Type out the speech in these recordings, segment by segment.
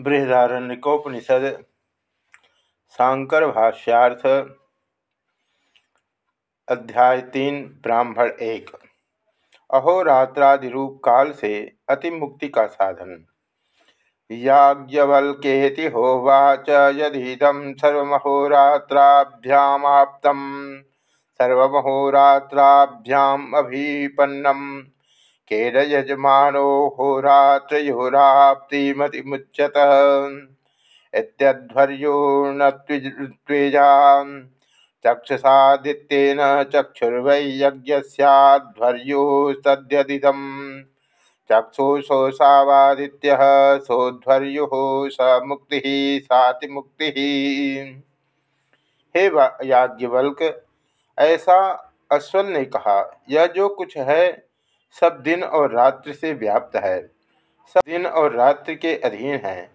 बृहदारण्यकोपनिषद शांकर भाष्यार्थ अध्याय तीन, ब्राह्मण एक। अहोरात्रादिरूप काल से अतिमुक्ति का साधन। याज्ञवल्केति होवाच यदीदम सर्वमहोरात्राभ्यामाप्त सर्वमहोरात्राभ्याम अभिपन्नम केन यजमानो होरात्रयोराप्तिमतिमुच्यत इत्यध्वर्योणत्वेजा चक्षुषादित्येन चक्षुर्वै यज्ञस्याध्वर्योस्तद्यदिदम् चक्षुषोषावादित्यः सोध्वर्युः स मुक्ति हे याज्ञवल्क, ऐसा अश्वल ने कहा, यह जो कुछ है सब दिन और रात्रि से व्याप्त है। सब दिन और रात्रि के अधीन है।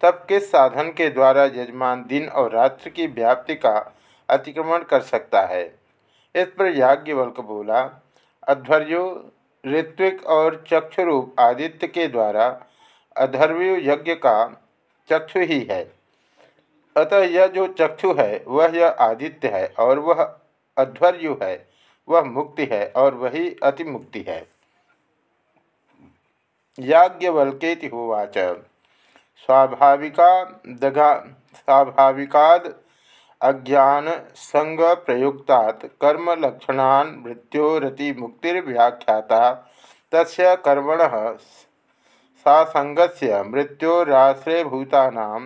तब किस साधन के द्वारा यजमान दिन और रात्रि की व्याप्ति का अतिक्रमण कर सकता है? इस पर याज्ञवल्क बोला, अध्वर्यो, ऋत्विक और चक्षुरूप आदित्य के द्वारा अधर्व्यु यज्ञ का चक्षु ही है। अतः यह जो चक्षु है, वह यह आदित्य है और वह अध्वर्यु है, वह मुक्ति है और वही अतिमुक्ति है। याज्ञवल्केति होवाच स्वाभाविका दगा स्वाभाविकाद अज्ञान संग प्रयुक्तात् कर्म लक्षणान मृत्योरति मुक्तिर्व्याख्याता तस्य कर्मण सासंगस्य मृत्योराश्रयभूतानां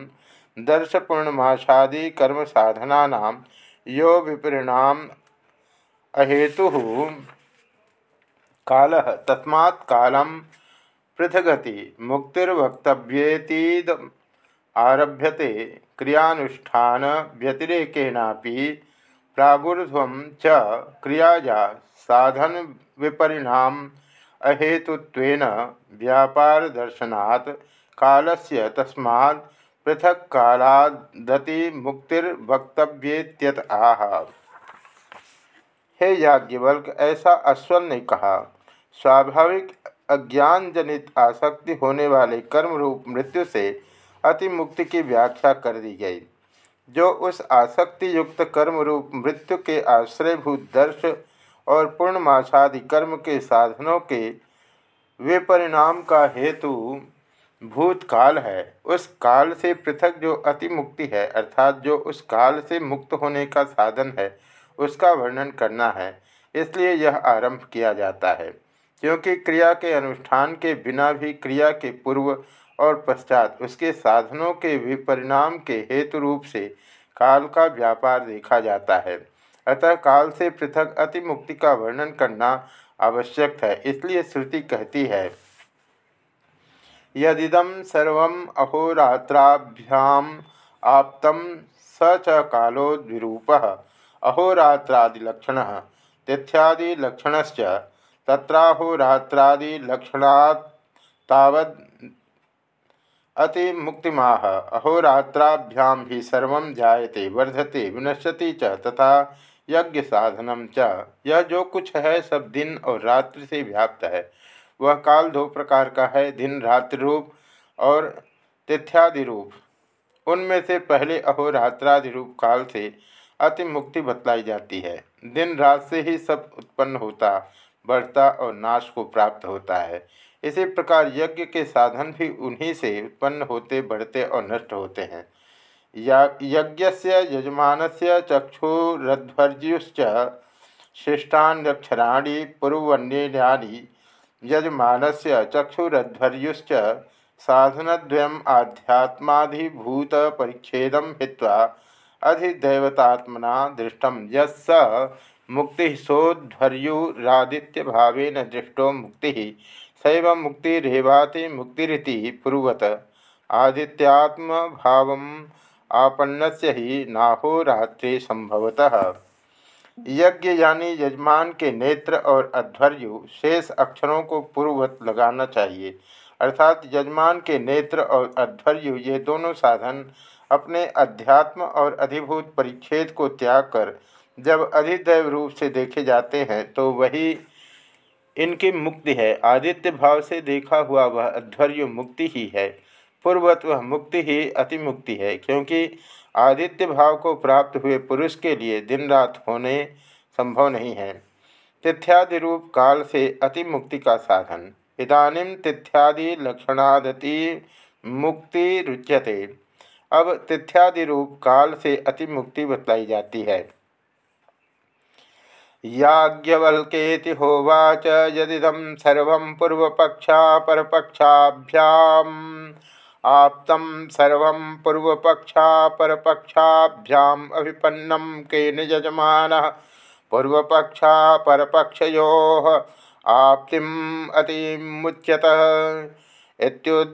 दर्शपूर्णमाशादि कर्म साधना यो विपरिणाम अहेतु काल तस्मात् कालम पृथगति मुक्तिर्वक्तव्येतीद आरभ्यते क्रियानुष्ठान व्यतिरेकेणापि प्रागुर्ध्व च क्रियाया साधन विपरिणाम अहेतुत्वेन व्यापार दर्शनात् कालस्य तस्मात् पृथक कालादति मुक्तिर्वक्तव्येत्यत आह। हे याज्ञवल्क, ऐसा अश्वन ने कहा, स्वाभाविक अज्ञान जनित आसक्ति होने वाले कर्म रूप मृत्यु से अति मुक्ति की व्याख्या कर दी गई, जो उस आसक्ति युक्त कर्म रूप मृत्यु के आश्रयभूत दर्श और पूर्णमाशादि कर्म के साधनों के विपरिणाम का हेतु भूतकाल है। उस काल से पृथक जो अति मुक्ति है, अर्थात जो उस काल से मुक्त होने का साधन है, उसका वर्णन करना है। इसलिए यह आरंभ किया जाता है। क्योंकि क्रिया के अनुष्ठान के बिना भी क्रिया के पूर्व और पश्चात उसके साधनों के विपरिणाम के हेतु रूप से काल का व्यापार देखा जाता है। अतः काल से पृथक अति मुक्ति का वर्णन करना आवश्यक है, इसलिए श्रुति कहती है यदिदम सर्व अहोरात्राभ्याम आप्तम स च कालो द्विरूप अहोरात्रादिलक्षण, तिथ्यादिलक्षणश्च तत्राहोरात्रादिलक्षणात् तावद् अतिमुक्तिमाह। अहोरात्राभ्याम भी सर्व जायते, वर्धते, विनश्यति च तथा यज्ञ साधनम च। यह जो कुछ है, सब दिन और रात्रि से व्याप्त है। वह काल दो प्रकार का है, दिन रात्रि रूप और तिथ्यादि रूप। उनमें से पहले अहोरात्रादि रूप काल से अति मुक्ति बतलाई जाती है। दिन रात से ही सब उत्पन्न होता बढ़ता और नाश को प्राप्त होता है। इसी प्रकार यज्ञ के साधन भी उन्हीं से उत्पन्न होते, बढ़ते और नष्ट होते हैं। यज्ञ से यजमान से चक्षुरध्वर्युश्च शिष्टान्यक्षराणि पूर्वन्यानि यजमान से चक्षुरध्वर्युश्च साधनद्वयम् आध्यात्माधिभूत परिच्छेदम हित्वा अधिदैवतात्मना दृष्टम यस मुक्ति सोध्वर्युरादित्य भावेन दृष्टो मुक्ति, सैव मुक्तिरेवाति मुक्तिरिति पूर्वत। आदित्यात्म भाव आपन्न से ही नाहोरात्रि संभवतः। यज्ञ यानी यजमान के नेत्र और अध्वर्यु शेष अक्षरों को पूर्ववत लगाना चाहिए। अर्थात यजमान के नेत्र और अध्वर्यु ये दोनों साधन अपने अध्यात्म और अधिभूत परिच्छेद को त्याग कर जब अधिदैव रूप से देखे जाते हैं तो वही इनकी मुक्ति है। आदित्य भाव से देखा हुआ वह अध्वर्य मुक्ति ही है। पूर्वत वह मुक्ति ही अतिमुक्ति है, क्योंकि आदित्य भाव को प्राप्त हुए पुरुष के लिए दिन रात होने संभव नहीं है। तिथ्यादि रूप काल से अति मुक्ति का साधन। इदानीम तिथ्यादि लक्षणादति मुक्ति रुच्यते। अब तिथ्यादि रूप काल से अतिमुक्ति बतलाई जाती है। याज्ञवल्केति होवाच यदिदम सर्व पूर्वपक्षा परपक्षाभ्याम। आप्तम सर्व पूर्वपक्षा परपक्षाभ्याम अभिपन्नम के यजमान पूर्वपक्षा परपक्षयो आप्तिम अतिमुच्यत इत्युद्घात्रत्वीजा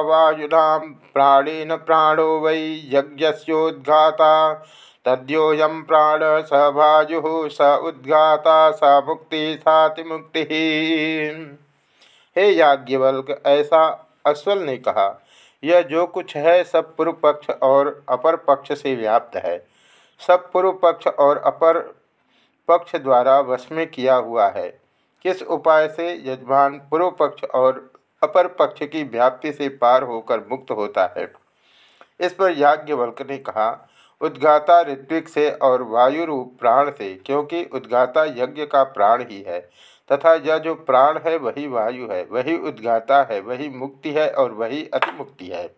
वायुना प्राणेन प्राणो वै यज्ञस्योद्घाता तद्योऽयं प्राण स वायु स उद्घाता, स मुक्ति साति मुक्ति हे याज्ञवल्क, ऐसा अश्वल ने कहा, यह जो कुछ है सब पूर्व पक्ष और अपर पक्ष से व्याप्त है। सब पूर्व पक्ष और अपर पक्ष द्वारा वश में किया हुआ है। किस उपाय से यजमान पूर्व पक्ष और अपर पक्ष की व्याप्ति से पार होकर मुक्त होता है? इस पर याज्ञवल्क ने कहा उद्गाता ऋत्विक से और वायु रूप प्राण से, क्योंकि उद्गाता यज्ञ का प्राण ही है, तथा यह जो प्राण है वही वायु है, वही उद्गाता है, वही मुक्ति है और वही अतिमुक्ति है।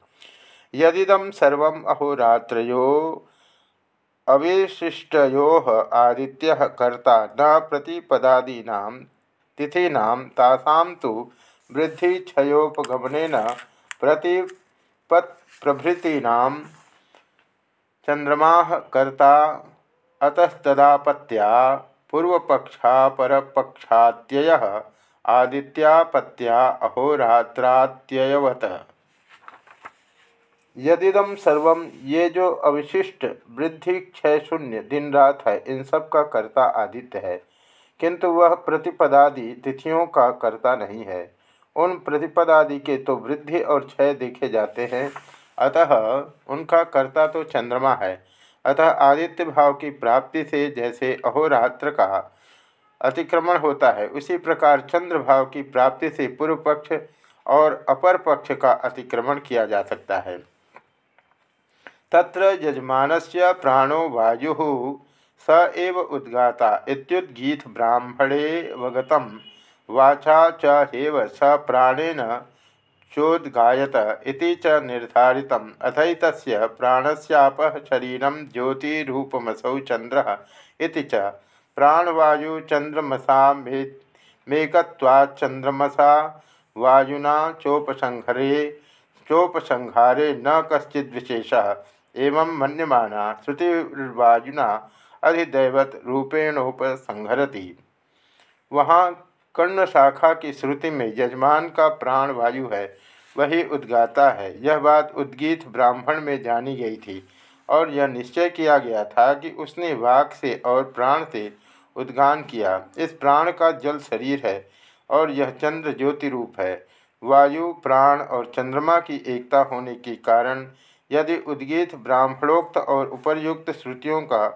यदिदम सर्व अहोरात्रो अविशिष्टयो आदित्य कर्ता न प्रतिपदादीना तिथीना तासां तो वृद्धि क्षयोपगमन प्रतिपत्प्रभृतीना चंद्रमा कर्ता अतस्तदापत्या पूर्वपक्षा परपक्षात्यय, आदित्यापत्या अहोरात्रात्ययवत। यदिदम सर्वम ये जो अविशिष्ट वृद्धि क्षय शून्य, दिन रात है, इन सब का कर्ता आदित्य है, किंतु वह प्रतिपदादि तिथियों का कर्ता नहीं है। उन प्रतिपदादि के तो वृद्धि और क्षय देखे जाते हैं अतः उनका कर्ता तो चंद्रमा है। अतः आदित्य भाव की प्राप्ति से जैसे अहोरात्र का अतिक्रमण होता है, उसी प्रकार चंद्र भाव की प्राप्ति से पूर्व पक्ष और अपर पक्ष का अतिक्रमण किया जा सकता है। तत्र यजमान से प्राणो वायु स एव उद्गाता, इत्युद्गीत ब्राह्मणे वगत वाचा च हेव स प्राणेन चोद्गायत च निर्धारित अथैत प्राणस्याप शरीर ज्योतिरूपमसौ चंद्र च। प्राणवायुचंद्रमसा मेकत्वाच्चंद्रमसा वायुना चोपसंहरे चोपसंहारे न कश्चिद्विशेष एवं मन्यमाना श्रुतिर्वायुना अधिदैवत वहाँ कर्ण शाखा की श्रुति में यजमान का प्राण वायु है, वही उद्गाता है। यह बात उद्गीत ब्राह्मण में जानी गई थी और यह निश्चय किया गया था कि उसने वाक से और प्राण से उद्गान किया। इस प्राण का जल शरीर है और यह चंद्र ज्योति रूप है। वायु, प्राण और चंद्रमा की एकता होने के कारण यदि उद्गीत ब्राह्मणोक्त और उपरयुक्त श्रुतियों का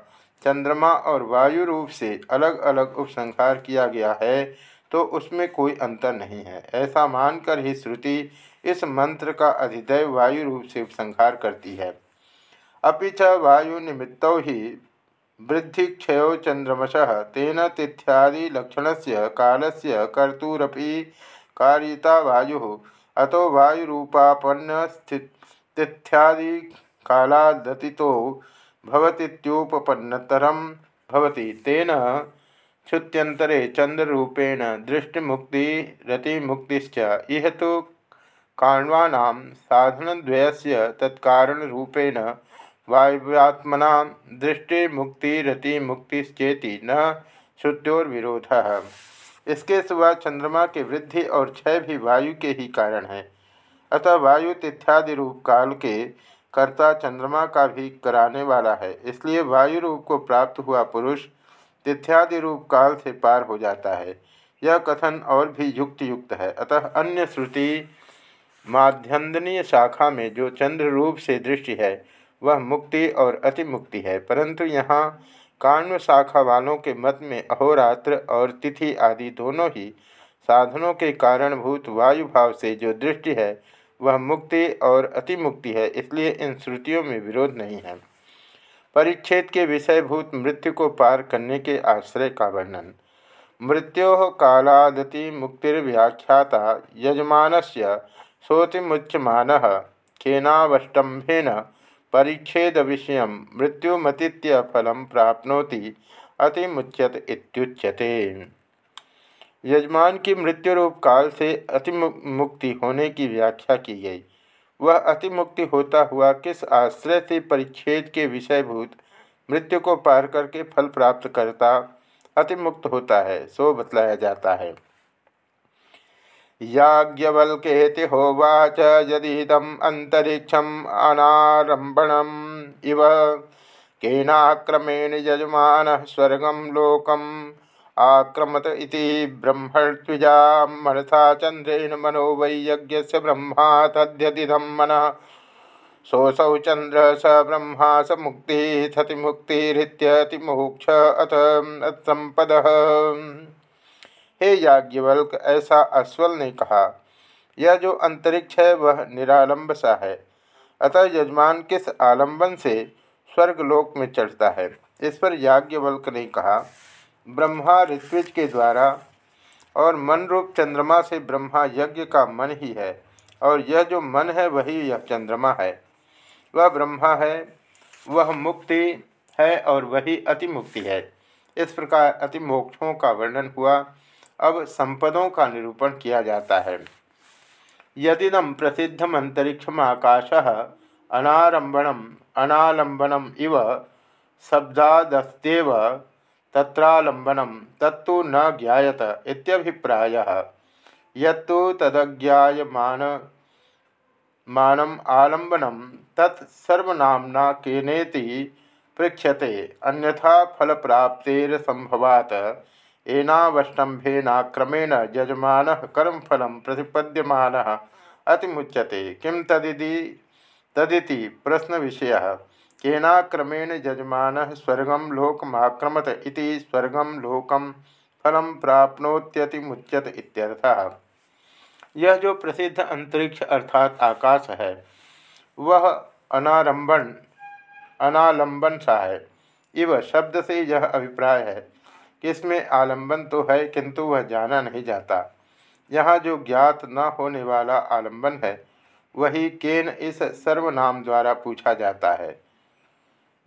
चंद्रमा और वायु रूप से अलग अलग उपसंहार किया गया है तो उसमें कोई अंतर नहीं है। ऐसा मानकर ही श्रुति इस मंत्र का अधिदय वायु रूप से उपसंहार करती है। अभी च वायु निमित्त ही वृद्धि क्षय चंद्रमश तेन तिथ्यादिलक्षण से काल से कर्तूरपी कारिता वायु अतो वायुरूपापन्न तिथ्यादि कालादति भवतीत्युपपन्नतरम भवति। तेन क्षुत्यंतरे चंद्ररूपेण दृष्टिमुक्ति रतिमुक्तिश्च इह तो काण्वानां साधनद्वयस्य तत्कारणरूपेण वायव्यात्मना दृष्टिमुक्तिरतिमुक्तिश्चेति न श्रुत्योर्विरोधः इसके सिवा चंद्रमा के वृद्धि और क्षय भी वायु के ही कारण है। अतः वायु तिथ्यादि रूप काल के कर्ता चंद्रमा का भी कराने वाला है। इसलिए वायु रूप को प्राप्त हुआ पुरुष तिथ्यादि रूप काल से पार हो जाता है। यह कथन और भी युक्त युक्त है। अतः अन्य श्रुति माध्यन्दनीय शाखा में जो चंद्र रूप से दृष्टि है, वह मुक्ति और अतिमुक्ति है। परंतु यहाँ काण्व शाखा वालों के मत में अहोरात्र और तिथि आदि दोनों ही साधनों के कारणभूत वायु भाव से जो दृष्टि है, वह मुक्ति और अतिमुक्ति है, इसलिए इन श्रुतियों में विरोध नहीं है। परिच्छेद के विषयभूत मृत्यु को पार करने के आश्रय का वर्णन। मृत्यो कालादति मुक्तिर्व्याख्याता यजमान से सोतिमुच्यमान केनावष्टंभेन परिच्छेद विषय मृत्युमतीत्य फल प्राप्नोति अतिमुच्यत इत्युच्यते। यजमान की मृत्यु रूप काल से अति मुक्ति होने की व्याख्या की गई। वह अतिमुक्ति होता हुआ किस आश्रय से परिच्छेद के विषयभूत मृत्यु को पार करके फल प्राप्त करता अतिमुक्त होता है, सो बतलाया जाता है। याज्ञवल्केति होवाच यदीदम अंतरिक्षम अनारंभणम इव केनाक्रमेण यजमान स्वर्गम लोकम आक्रमत इति ब्रह्मत्विजा मनसा चंद्रेण मनो वै यज्ञ ब्रह्मा तद्यतिदम मन सोसौ चंद्र स ब्रह्मा स मुक्ति सति मुक्तिरित्यतिमोक्ष अथ संपद हे याज्ञवल्क, ऐसा अश्वल ने कहा, यह जो अंतरिक्ष है, वह निरालंब सा है। अतः यजमान किस आलंबन से स्वर्गलोक में चढ़ता है? इस पर याज्ञवल्क ने कहा ब्रह्मा ऋत्विज के द्वारा और मन रूप चंद्रमा से ब्रह्मा यज्ञ का मन ही है, और यह जो मन है वही यह चंद्रमा है। वह ब्रह्मा है, वह मुक्ति है और वही अतिमुक्ति है। इस प्रकार अतिमोक्षों का वर्णन हुआ। अब संपदों का निरूपण किया जाता है। यदि यदिदम प्रसिद्धम अंतरिक्षम आकाश अनारंभणम अनालंबनम इव शब्दादस्तेव तत्रालंबनम तत्तु न ज्ञात इत्यभिप्राय। यत्तु तदज्ञायमान, मानम आलंबनम तत्सर्वनामना केनेति पृक्षते अन्यथा फल संभवात एनावष्टंभेनाक्रमेण यजमान कर्मफल प्रतिपद्यमान अतिमुच्यते। किम तदिति? तदिति प्रश्न विषय केनाक्रमेण यजमान स्वर्गम लोकमाक्रमत इति स्वर्गम लोकम फलम प्राप्नोत्यतिमुच्यत इत्यर्थः। यह जो प्रसिद्ध अंतरिक्ष अर्थात आकाश है, वह अनारंभन अनालंबन सा है। इव शब्द से यह अभिप्राय है कि इसमें आलंबन तो है किंतु वह जाना नहीं जाता। यहाँ जो ज्ञात न होने वाला आलंबन है, वही केन इस सर्वनाम द्वारा पूछा जाता है।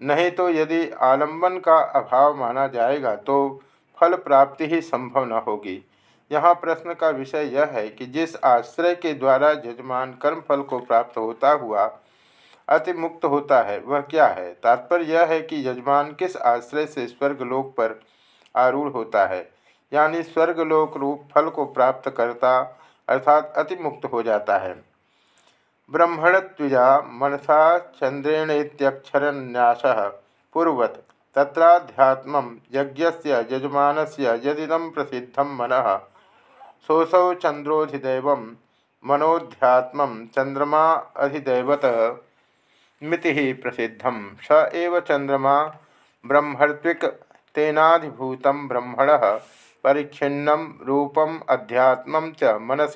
नहीं तो यदि आलंबन का अभाव माना जाएगा तो फल प्राप्ति ही संभव न होगी। यहाँ प्रश्न का विषय यह है कि जिस आश्रय के द्वारा यजमान कर्म फल को प्राप्त होता हुआ अति मुक्त होता है, वह क्या है? तात्पर्य यह है कि यजमान किस आश्रय से स्वर्गलोक पर आरूढ़ होता है, यानी स्वर्गलोक रूप फल को प्राप्त करता अर्थात अति मुक्त हो जाता है। ब्रह्मणत्विजा मनसा चंद्रेणक्षरन्यास पूर्वत तत्राध्यात्म यज्ञ यजमान से यदिदम प्रसिद्ध मन। सोसौ चंद्रोधिदेव मनोध्यात्म चंद्रमा अधिदैवत मिति प्रसिद्ध। स एव चंद्रमा ब्रह्मत्विक तेनाधिभूत ब्रह्मण परिच्छिन्नम रूपम अध्यात्म च मनस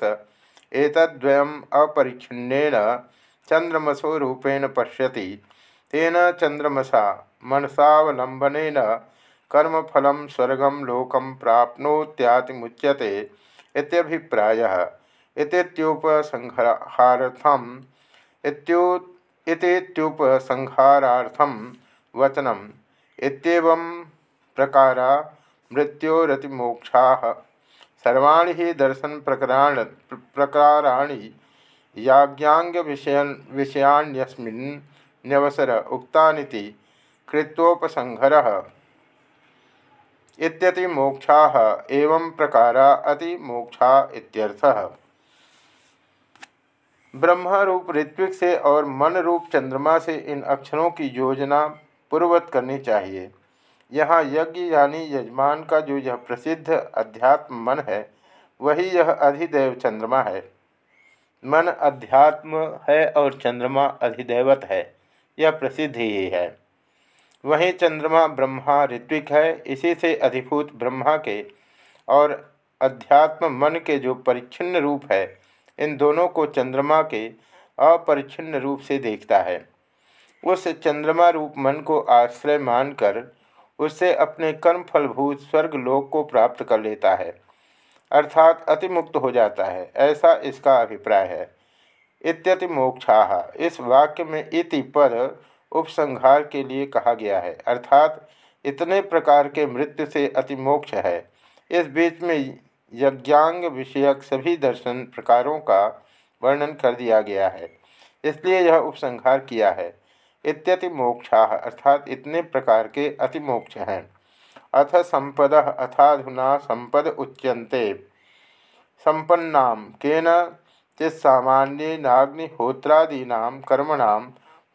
एतद्वयम् अपरिच्छिन्नेन चंद्रमसो रूपेण पश्यति। तेन चंद्रमसा मनसावलंबन कर्मफल स्वर्गम लोकम प्राप्नोत्यातिमुच्यते इत्यभिप्रायः। इत्युपसंहारार्थम इत्युपसंहारार्थम वचनम। इत्येवं प्रकारा मृत्योरतिमोक्षा सर्वाणी ही दर्शन प्रकरण प्रकाराणि याज्ञांग विषयन विषयान्यस्मिन्नवसर उक्तानिति कृत्वोपसंहरः। इत्यति मोक्षा एवं प्रकारा अति मोक्षा इत्यर्थः। ब्रह्म रूप ऋत्विक से और मन रूप चंद्रमा से इन अक्षरों की योजना पूर्वत करनी चाहिए। यहाँ यज्ञ यानी यजमान का जो यह प्रसिद्ध अध्यात्म मन है, वही यह अधिदेव चंद्रमा है। मन अध्यात्म है और चंद्रमा अधिदेवत है, यह प्रसिद्ध ही है। वही चंद्रमा ब्रह्मा ऋत्विक है, इसी से अधिभूत ब्रह्मा के और अध्यात्म मन के जो परिच्छिन्न रूप है, इन दोनों को चंद्रमा के अपरिच्छिन्न रूप से देखता है। उस चंद्रमा रूप मन को आश्रय मानकर उससे अपने कर्म फलभूत स्वर्ग लोक को प्राप्त कर लेता है, अर्थात अतिमुक्त हो जाता है। ऐसा इसका अभिप्राय है। इत्यति मोक्षा इस वाक्य में इति पर उपसंहार के लिए कहा गया है, अर्थात इतने प्रकार के मृत्यु से अतिमोक्ष है। इस बीच में यज्ञांग विषयक सभी दर्शन प्रकारों का वर्णन कर दिया गया है। इसलिए यह उपसंहार किया है। इत्यति मोक्षा, अर्थात इतने प्रकार के अतिमोक्ष हैं। अथ संपद, अथाधुना संपद उच्यन्ते। संपन्ना केन चित्सामान्यनाग्निहोत्रादीना कर्मण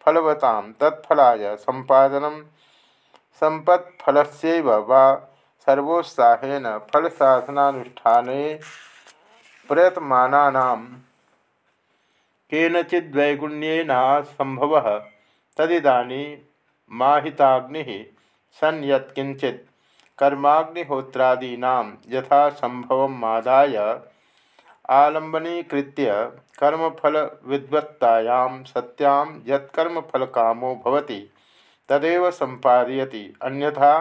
फलवता तत्फलाय संपादन संपत्फलस्यैव वा सर्वोत्साहेन फलसाधनानुष्ठाने प्रयतमानानां केनचिद्वैगुण्येना संभव तदिदानी माहिताग्नि सन यत्किंचित कर्माग्निहोत्रादीना यथा संभव मादाय आलंबनीकृत्य कर्मफल विद्वत्तायां सत्यां यत्कर्मफल कामो भवति, तदेव संपादयति अन्यथा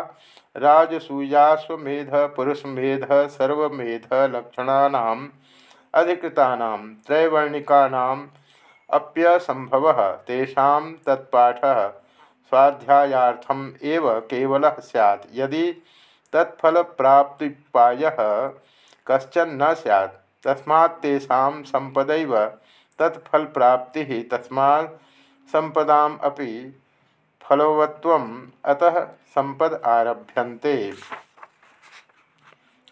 राजसूयाश्वमेध पुरुषमेध सर्वमेध लक्षणानाम् अधिकृतानां त्रैवर्णिकानाम् अप्यसंभव तेषा तत्पाठ स्वाध्यायार्थम एव केवल सैत् यदि तत्फल प्राप्तिपाय कश्चन न सैत् तस्मात्तेषा संपदैव तत्फल प्राप्ति तस्मा संपदाम अपि फलवत्वम अतः संपद आरभ्यन्ते।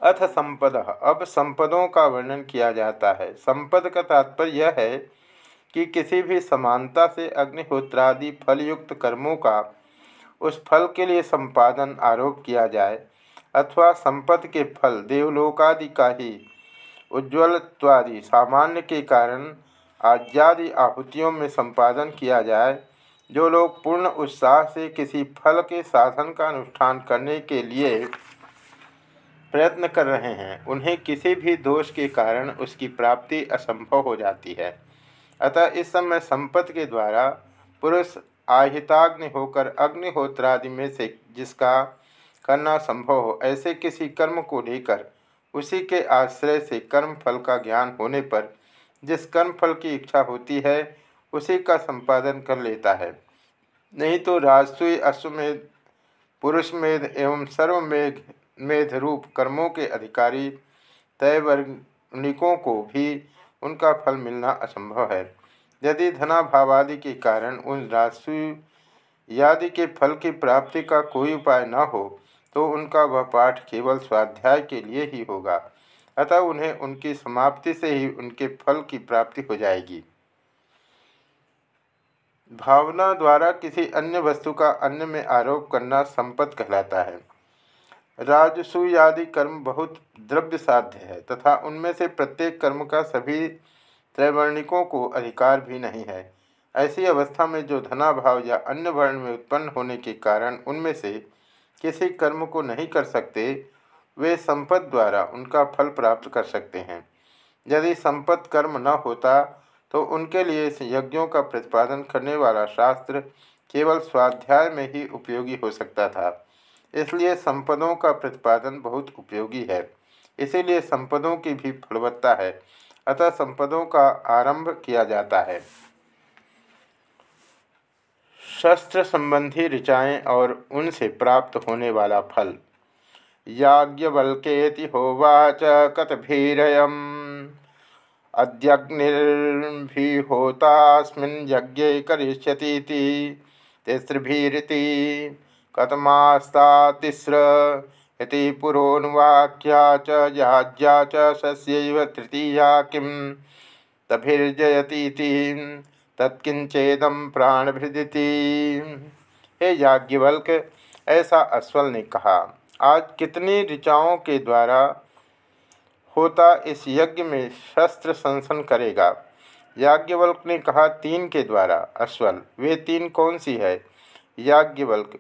अथ संपद अब संपदों का वर्णन किया जाता है। संपद का तात्पर्य यह है कि किसी भी समानता से अग्निहोत्रादि फलयुक्त कर्मों का उस फल के लिए संपादन आरोप किया जाए, अथवा संपत्ति के फल देवलोकादि का ही, उज्ज्वलत्वादि, सामान्य के कारण आज्यादि आहुतियों में संपादन किया जाए, जो लोग पूर्ण उत्साह से किसी फल के साधन का अनुष्ठान करने के लिए प्रयत्न कर रहे हैं, उन्हें किसी भी दोष के कारण उसकी प्राप्ति असंभव हो जाती है। अतः इस समय संपत्ति के द्वारा पुरुष आहिताग्नि होकर अग्निहोत्रादि में से जिसका करना संभव हो, ऐसे किसी कर्म को लेकर उसी के आश्रय से कर्म फल का ज्ञान होने पर जिस कर्म फल की इच्छा होती है, उसी का संपादन कर लेता है। नहीं तो राजसूय, अश्वमेध, पुरुषमेध एवं सर्वमेघ मेध रूप कर्मों के अधिकारी तयवर्णिकों को भी उनका फल मिलना असंभव है। यदि धनाभावादि के कारण उन राजस्वी के फल की प्राप्ति का कोई उपाय न हो तो उनका वह पाठ केवल स्वाध्याय के लिए ही होगा, अतः उन्हें उनकी समाप्ति से ही उनके फल की प्राप्ति हो जाएगी। भावना द्वारा किसी अन्य वस्तु का अन्य में आरोप करना संपत कहलाता है। राजसूयादि कर्म बहुत द्रव्य साध्य है, तथा उनमें से प्रत्येक कर्म का सभी त्रैवर्णिकों को अधिकार भी नहीं है। ऐसी अवस्था में जो धनाभाव या अन्य वर्ण में उत्पन्न होने के कारण उनमें से किसी कर्म को नहीं कर सकते, वे संपद द्वारा उनका फल प्राप्त कर सकते हैं। यदि संपद कर्म न होता तो उनके लिए इस यज्ञों का प्रतिपादन करने वाला शास्त्र केवल स्वाध्याय में ही उपयोगी हो सकता था। इसलिए संपदों का प्रतिपादन बहुत उपयोगी है। इसीलिए संपदों की भी फलवत्ता है। अतः संपदों का आरंभ किया जाता है। शस्त्र संबंधी ऋचाएँ और उनसे प्राप्त होने वाला फल। याज्ञवल्केति होवाच कतभीरयम्। अद्यग्निर्भिहोतास्मिन् यज्ञे करिष्यतीति। तिसृभिरिति। कतमास्ता तिस्र इति पुरोनुवाक्या च याज्ञा च सस्यैव तृतीया किं तभिर्जयतीति तत्किंचेदम प्राणभृदिति। हे याज्ञवल्क, ऐसा अश्वल ने कहा, आज कितनी ऋचाओं के द्वारा होता इस यज्ञ में शस्त्र संसन करेगा? याज्ञवल्क ने कहा, तीन के द्वारा। अश्वल वे तीन कौन सी है? याज्ञवल्क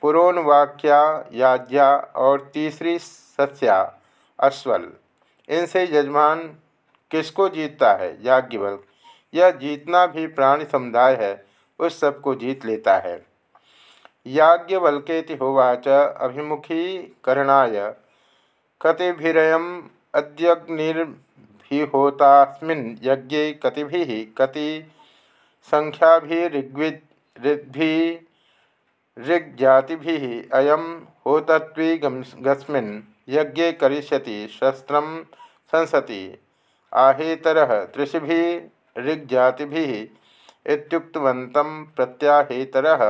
पुरोनवाक्या याज्ञा और तीसरी सस्या, अश्वल। इनसे यजमान किसको जीतता है? याज्ञवल्क यह जीतना भी प्राणी समुदाय है, उस सबको जीत लेता है। याज्ञवल्के होवाच अभिमुखीकरणाय कतिभिरयम अद्यग्निर्भिहोतास्मिन् यज्ञे कतिभिः कति संख्याभिऋग्विद्भिः अयम होतत्विगस्मिन् यज्ञे करिष्यति, शस्त्र संसति। आहेतर त्रिषि इत्युक्तवन्तं प्रत्याहेतरः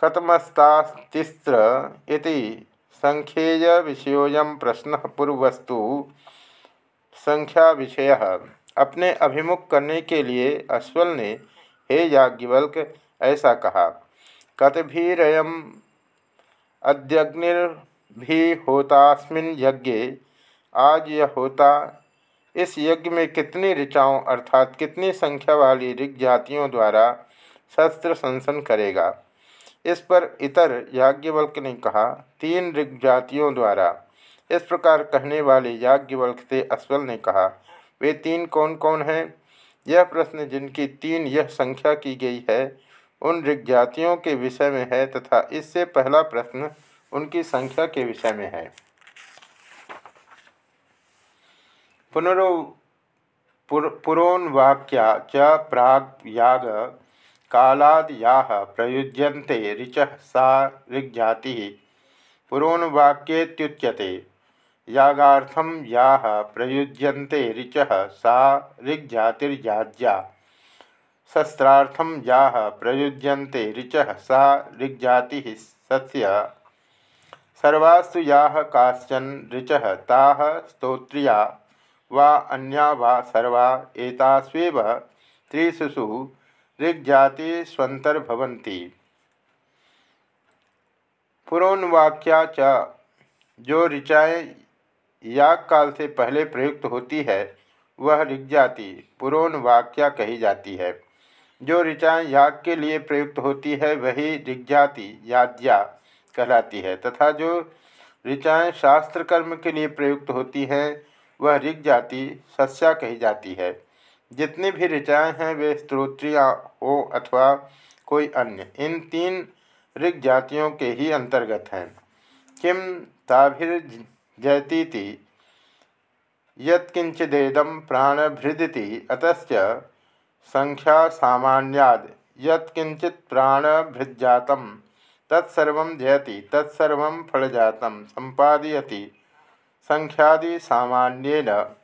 कतमस्तास्तिस्र संख्येय प्रश्न पूर्वस्तु संख्या विषय अपने अभिमुख करने के लिए अश्वल ने, हे याज्ञवल्क, ऐसा कहा कतभीरयम अद्यग्निर्भी यज्ञ आज यह होता इस यज्ञ में कितनी ऋचाओं अर्थात कितनी संख्या वाली ऋग जातियों द्वारा शस्त्र संसन करेगा? इस पर इतर याज्ञवल्क ने कहा, तीन ऋग जातियों द्वारा। इस प्रकार कहने वाले याज्ञवल्क से अश्वल ने कहा, वे तीन कौन कौन हैं? यह प्रश्न जिनकी तीन यह संख्या की गई है उन ऋग जातियों के विषय में है तथा इससे पहला प्रश्न उनकी संख्या के विषय में है। पुनरो पुरोन्वाक्या च प्राग याग कालाद या प्रयुज्यन्ते ऋच सा ऋग्जाति पुरोन्वाक्येत्युच्यते यागार्थम या प्रयुज्यन्ते ऋच सा ऋग्जातिर्याज्या शस्त्रार्थम या प्रयुज्यन्ते ऋच सा ऋग्जाति सस्य। सर्वास्तु या काश्चन ऋच ता स्तोत्रिया वा अन्या वा सर्वा एतास्वेव त्रिशुषु ऋग्जाति स्वंतर्भवंती पुरोन्वाक्या च जो ऋचाएँ याग काल से पहले प्रयुक्त होती है, वह ऋग्जाति, पुरोन्वाक्या कही जाती है। जो ऋचाएँ याग के लिए प्रयुक्त होती है, वही ऋग्जाति याज्ञा कहलाती है। तथा जो ऋचाएँ शास्त्र कर्म के लिए प्रयुक्त होती हैं, वह ऋग जाति सस्या कही जाती है। जितनी भी ऋचाएँ हैं, वे स्त्रोत्रिया हो अथवा कोई अन्य, इन तीन ऋग जातियों के ही अंतर्गत हैं। किम ताभिर्जयती यत्किंचिदेदम प्राणभृदिति अतच संख्या सामान्याद। यत्किंचित प्राणभृजात तत्सर्व जयति तत्सर्व फलजात। संपादयति संख्यादि सामान्यन।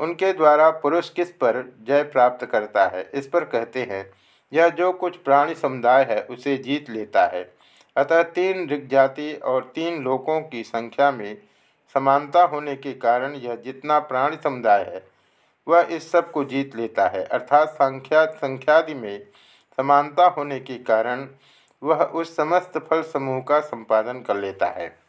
उनके द्वारा पुरुष किस पर जय प्राप्त करता है? इस पर कहते हैं, यह जो कुछ प्राणी समुदाय है, उसे जीत लेता है। अतः तीन ऋग्जाति और तीन लोकों की संख्या में समानता होने के कारण यह जितना प्राणी समुदाय है वह इस सबको जीत लेता है। अर्थात संख्या, संख्यादि में समानता होने के कारण वह उस समस्त फल समूह का संपादन कर लेता है।